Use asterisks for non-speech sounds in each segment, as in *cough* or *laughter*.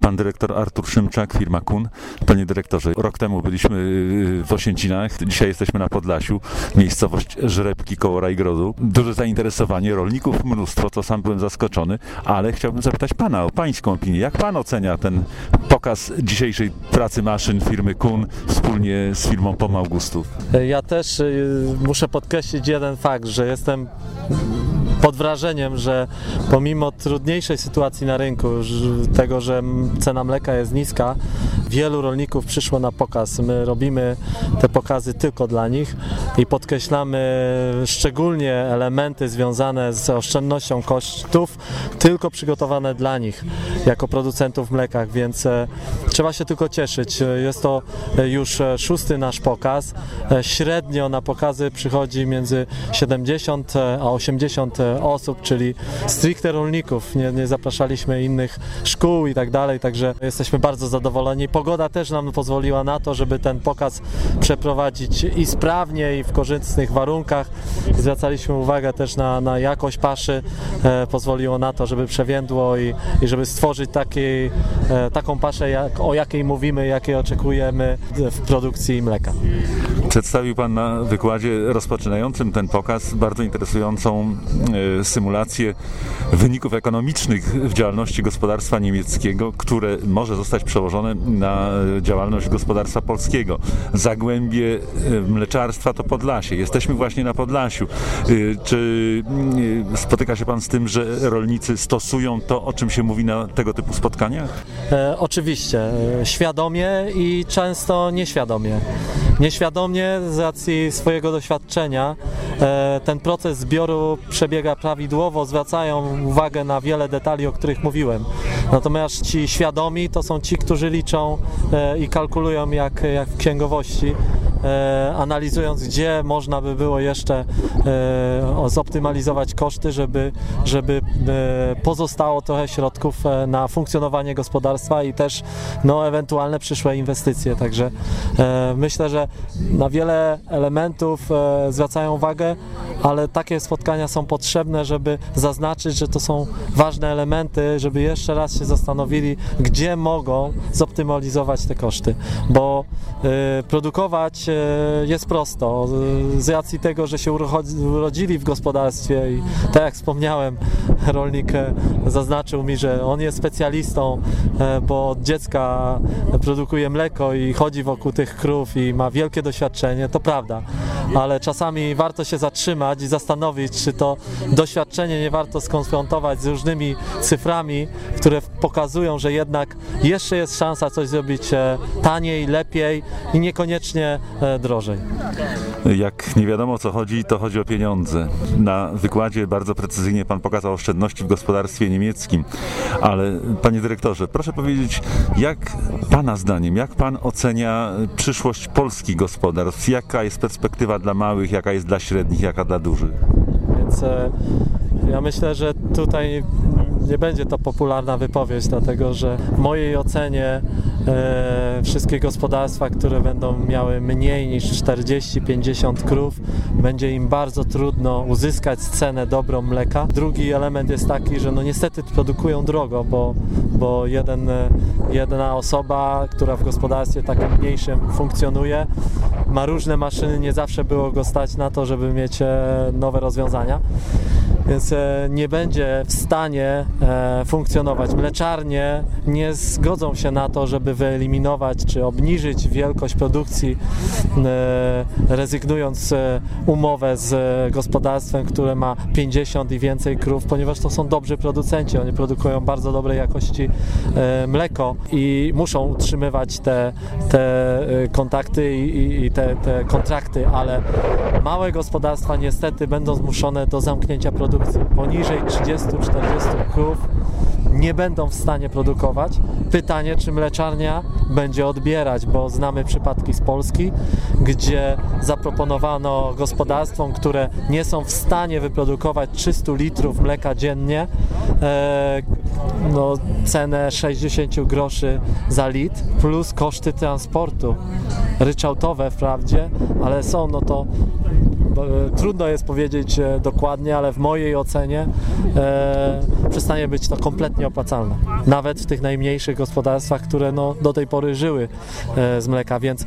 Pan dyrektor Artur Szymczak, firma KUN. Panie dyrektorze, rok temu byliśmy y, w Osięcinach, dzisiaj jesteśmy na Podlasiu, miejscowość Żrebki koło Rajgrodu. Duże zainteresowanie, rolników mnóstwo, co sam byłem zaskoczony, ale chciałbym zapytać Pana o Pańską opinię. Jak Pan ocenia ten pokaz dzisiejszej pracy maszyn firmy KUN wspólnie z firmą POM Augustów? Ja też y, muszę podkreślić jeden fakt, że jestem pod wrażeniem, że pomimo trudniejszej sytuacji na rynku, tego, że cena mleka jest niska, wielu rolników przyszło na pokaz. My robimy te pokazy tylko dla nich i podkreślamy szczególnie elementy związane z oszczędnością kosztów, tylko przygotowane dla nich jako producentów mleka, więc e, trzeba się tylko cieszyć. Jest to e, już e, szósty nasz pokaz. Średnio na pokazy przychodzi między 70 a 80 osób, czyli stricte rolników. Nie, nie zapraszaliśmy innych szkół i tak dalej, także jesteśmy bardzo zadowoleni. Pogoda też nam pozwoliła na to, żeby ten pokaz przeprowadzić i sprawnie, i w korzystnych warunkach. Zwracaliśmy uwagę też na, na jakość paszy. E, pozwoliło na to, żeby przewiędło i, i żeby stworzyć takiej, e, taką paszę, jak, o jakiej mówimy, jakiej oczekujemy w produkcji mleka. Przedstawił Pan na wykładzie rozpoczynającym ten pokaz bardzo interesującą e, symulację wyników ekonomicznych w działalności gospodarstwa niemieckiego, które może zostać przełożone na e, działalność gospodarstwa polskiego. Zagłębie e, mleczarstwa to Podlasie. Jesteśmy właśnie na Podlasiu. E, Czy e, spotyka się Pan z tym, że rolnicy stosują to, o czym się mówi na tego typu spotkaniach? E, oczywiście, e, świadomie i często nieświadomie. Nieświadomie z racji swojego doświadczenia ten proces zbioru przebiega prawidłowo, zwracają uwagę na wiele detali, o których mówiłem. Natomiast ci świadomi to są ci, którzy liczą e, i kalkulują jak, jak w księgowości. E, analizując, gdzie można by było jeszcze e, zoptymalizować koszty, żeby, żeby e, pozostało trochę środków na funkcjonowanie gospodarstwa i też no, ewentualne przyszłe inwestycje. Także myślę, że na wiele elementów zwracają uwagę, ale takie spotkania są potrzebne, żeby zaznaczyć, że to są ważne elementy, żeby jeszcze raz się zastanowili, gdzie mogą zoptymalizować te koszty, bo produkować jest prosto. Z racji tego, że się urodzili w gospodarstwie i tak jak wspomniałem, *laughs* rolnik e, zaznaczył mi, że on jest specjalistą, e, bo od dziecka produkuje mleko i chodzi wokół tych krów i ma wielkie doświadczenie, to prawda, ale czasami warto się zatrzymać i zastanowić, czy to doświadczenie nie warto skonfrontować z różnymi cyframi, które pokazują, że jednak jeszcze jest szansa coś zrobić e, taniej, lepiej i niekoniecznie e, drożej. Jak nie wiadomo o co chodzi, to chodzi o pieniądze. Na wykładzie bardzo precyzyjnie Pan pokazał oszczędności w gospodarstwie niemieckim, ale Panie Dyrektorze, proszę powiedzieć, jak Pana zdaniem, jak Pan ocenia przyszłość polskich gospodarstw? Jaka jest perspektywa dla małych, jaka jest dla średnich, jaka dla dużych? Więc e, ja myślę, że tutaj nie będzie to popularna wypowiedź, dlatego że w mojej ocenie wszystkie gospodarstwa, które będą miały mniej niż 40-50 krów, będzie im bardzo trudno uzyskać cenę dobrą mleka. Drugi element jest taki, że no niestety produkują drogo, bo, bo jeden, e, jedna osoba, która w gospodarstwie takim mniejszym funkcjonuje, ma różne maszyny, nie zawsze było go stać na to, żeby mieć e, nowe rozwiązania więc e, nie będzie w stanie e, funkcjonować. Mleczarnie nie zgodzą się na to, żeby wyeliminować czy obniżyć wielkość produkcji, e, rezygnując umowę z gospodarstwem, które ma 50 i więcej krów, ponieważ to są dobrzy producenci. Oni produkują bardzo dobrej jakości mleko i muszą utrzymywać te, te kontakty i, i- i te, te kontrakty, ale małe gospodarstwa niestety będą zmuszone do zamknięcia produkcji. Poniżej 30-40 krów nie będą w stanie produkować. Pytanie, czy mleczarnia będzie odbierać, bo znamy przypadki z Polski, gdzie zaproponowano gospodarstwom, które nie są w stanie wyprodukować 300 litrów mleka dziennie, e, no, cenę 60 groszy za litr plus koszty transportu. Ryczałtowe wprawdzie, ale są no to trudno jest powiedzieć e, dokładnie, ale w mojej ocenie e, przestanie być to kompletnie opłacalne. Nawet w tych najmniejszych gospodarstwach, które no, do tej pory żyły e, z mleka, więc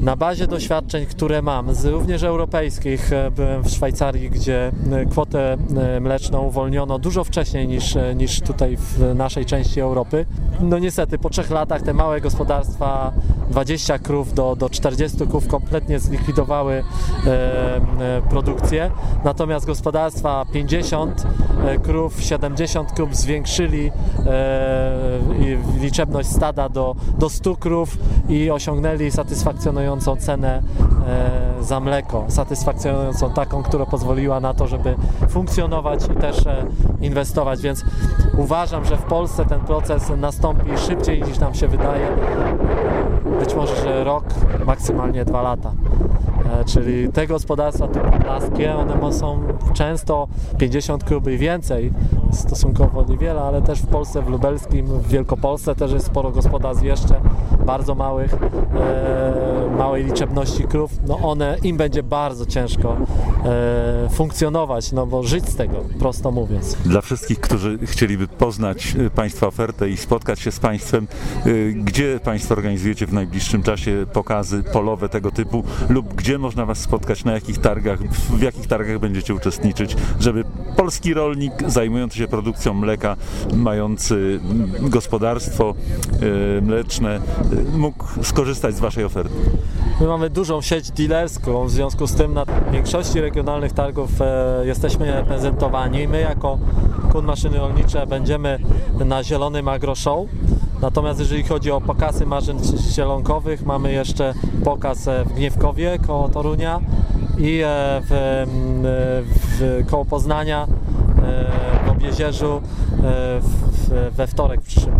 na bazie doświadczeń, które mam, z również europejskich, e, byłem w Szwajcarii, gdzie e, kwotę e, mleczną uwolniono dużo wcześniej niż, niż tutaj w naszej części Europy. No niestety po trzech latach te małe gospodarstwa, 20 krów do, do 40 krów kompletnie zlikwidowały produkcję, natomiast gospodarstwa 50 e, krów, 70 krów zwiększyli liczebność stada do, do 100 krów i osiągnęli satysfakcjonującą cenę e, za mleko, satysfakcjonującą taką, która pozwoliła na to, żeby funkcjonować i też e, inwestować, więc uważam, że w Polsce ten proces nastąpi szybciej niż nam się wydaje. Być może, że rok, maksymalnie dwa lata. E, Czyli te gospodarstwa typu plaskie, one są często 50 krów i więcej, stosunkowo niewiele, ale też w Polsce, w Lubelskim, w Wielkopolsce też jest sporo gospodarstw jeszcze bardzo małych, e, małej liczebności krów. No one, im będzie bardzo ciężko e, funkcjonować, no bo żyć z tego, prosto mówiąc. Dla wszystkich, którzy chcieliby poznać y, Państwa ofertę i spotkać się z Państwem, y, gdzie Państwo organizujecie w najbliższym czasie pokazy polowe tego typu lub gdzie można Was spotkać, na jakich targach, w jakich targach będziecie uczestniczyć, żeby polski rolnik zajmujący się produkcją mleka, mający gospodarstwo y, mleczne, y, mógł skorzystać z Waszej oferty. My mamy dużą sieć dealerską, w związku z tym na większości regionalnych targów e, jesteśmy reprezentowani. My jako Kun Maszyny Rolnicze będziemy na Zielonym Agro Show. Natomiast jeżeli chodzi o pokazy maszyn zielonkowych, mamy jeszcze pokaz e, w Gniewkowie koło Torunia i e, w, w, koło Poznania w Obiezierzu e, we wtorek w przyszłym